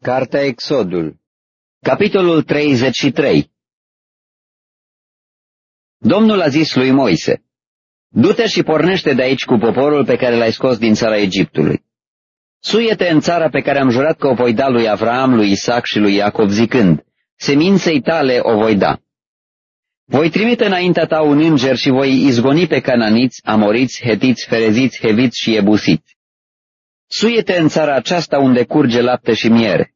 Cartea Exodul Capitolul 33 Domnul a zis lui Moise, Du-te și pornește de aici cu poporul pe care l-ai scos din țara Egiptului. Suie-te în țara pe care am jurat că o voi da lui Avram, lui Isaac și lui Iacov zicând, Seminței tale o voi da. Voi trimite înaintea ta un înger și voi izgoni pe cananiți, amoriți, hetiți, fereziți, heviți și ebusiți. Suie-te în țara aceasta unde curge lapte și miere.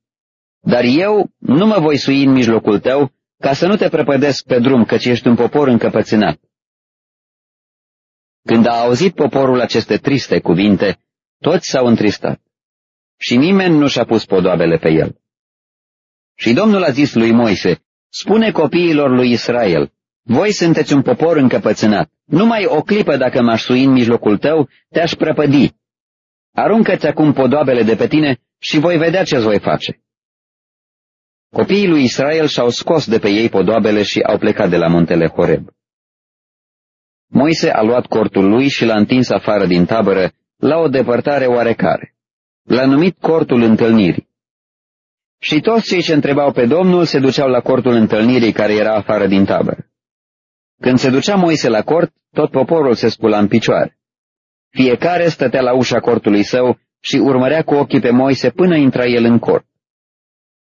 Dar eu nu mă voi sui în mijlocul tău, ca să nu te prăpădesc pe drum, căci ești un popor încăpățânat. Când a auzit poporul aceste triste cuvinte, toți s-au întristat și nimeni nu și-a pus podoabele pe el. Și Domnul a zis lui Moise, spune copiilor lui Israel, voi sunteți un popor încăpățânat, numai o clipă dacă m-aș sui în mijlocul tău, te-aș prăpădi. Aruncă-ți acum podoabele de pe tine și voi vedea ce-ți voi face. Copiii lui Israel și-au scos de pe ei podoabele și au plecat de la muntele Horeb. Moise a luat cortul lui și l-a întins afară din tabără, la o depărtare oarecare. L-a numit cortul întâlnirii. Și toți cei ce întrebau pe Domnul se duceau la cortul întâlnirii care era afară din tabără. Când se ducea Moise la cort, tot poporul se scula în picioare. Fiecare stătea la ușa cortului său și urmărea cu ochii pe Moise până intra el în cort.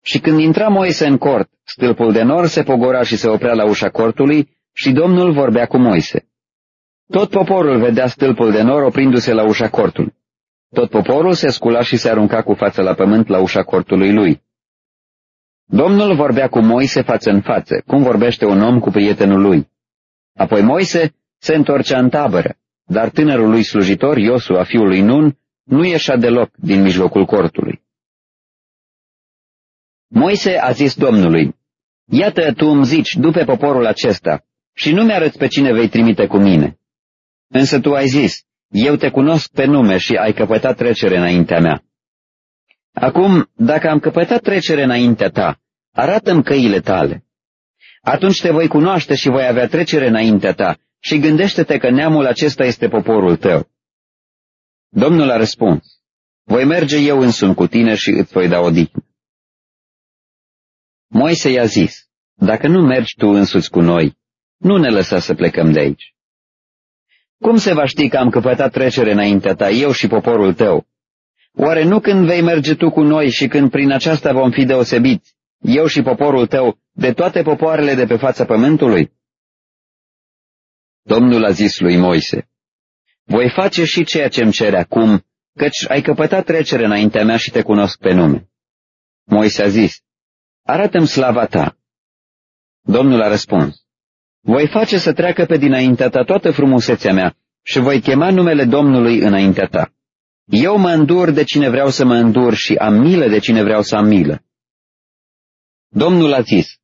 Și când intra Moise în cort, stâlpul de nor se pogora și se oprea la ușa cortului și Domnul vorbea cu Moise. Tot poporul vedea stâlpul de nor oprindu-se la ușa cortului. Tot poporul se scula și se arunca cu față la pământ la ușa cortului lui. Domnul vorbea cu Moise față în față, cum vorbește un om cu prietenul lui. Apoi Moise se întorcea în tabără, dar tânărul lui slujitor, Iosua, fiul lui Nun, nu ieșea deloc din mijlocul cortului. Moise a zis Domnului, Iată, tu îmi zici, după poporul acesta, și nu mi-arăți pe cine vei trimite cu mine. Însă tu ai zis, eu te cunosc pe nume și ai căpătat trecere înaintea mea. Acum, dacă am căpătat trecere înaintea ta, arată-mi căile tale. Atunci te voi cunoaște și voi avea trecere înaintea ta și gândește-te că neamul acesta este poporul tău. Domnul a răspuns, voi merge eu însumi cu tine și îți voi da odihnă. Moise i-a zis, dacă nu mergi tu însuți cu noi, nu ne lăsa să plecăm de aici. Cum se va ști că am căpătat trecere înaintea ta, eu și poporul tău? Oare nu când vei merge tu cu noi și când prin aceasta vom fi deosebiți, eu și poporul tău, de toate popoarele de pe fața pământului? Domnul a zis lui Moise, voi face și ceea ce îmi cere acum, căci ai căpătat trecere înaintea mea și te cunosc pe nume. Moise a zis, arată-mi slava ta. Domnul a răspuns, voi face să treacă pe dinaintea ta toată frumusețea mea și voi chema numele Domnului înaintea ta. Eu mă îndur de cine vreau să mă îndur și am milă de cine vreau să am milă. Domnul a zis,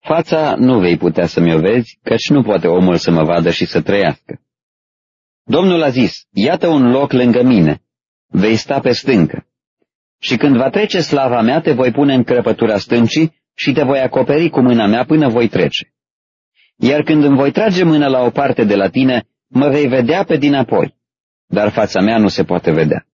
fața nu vei putea să mi-o vezi, căci nu poate omul să mă vadă și să trăiască. Domnul a zis, iată un loc lângă mine, vei sta pe stâncă. Și când va trece slava mea, te voi pune în crăpătura stâncii și te voi acoperi cu mâna mea până voi trece. Iar când îmi voi trage mâna la o parte de la tine, mă vei vedea pe dinapoi, dar fața mea nu se poate vedea.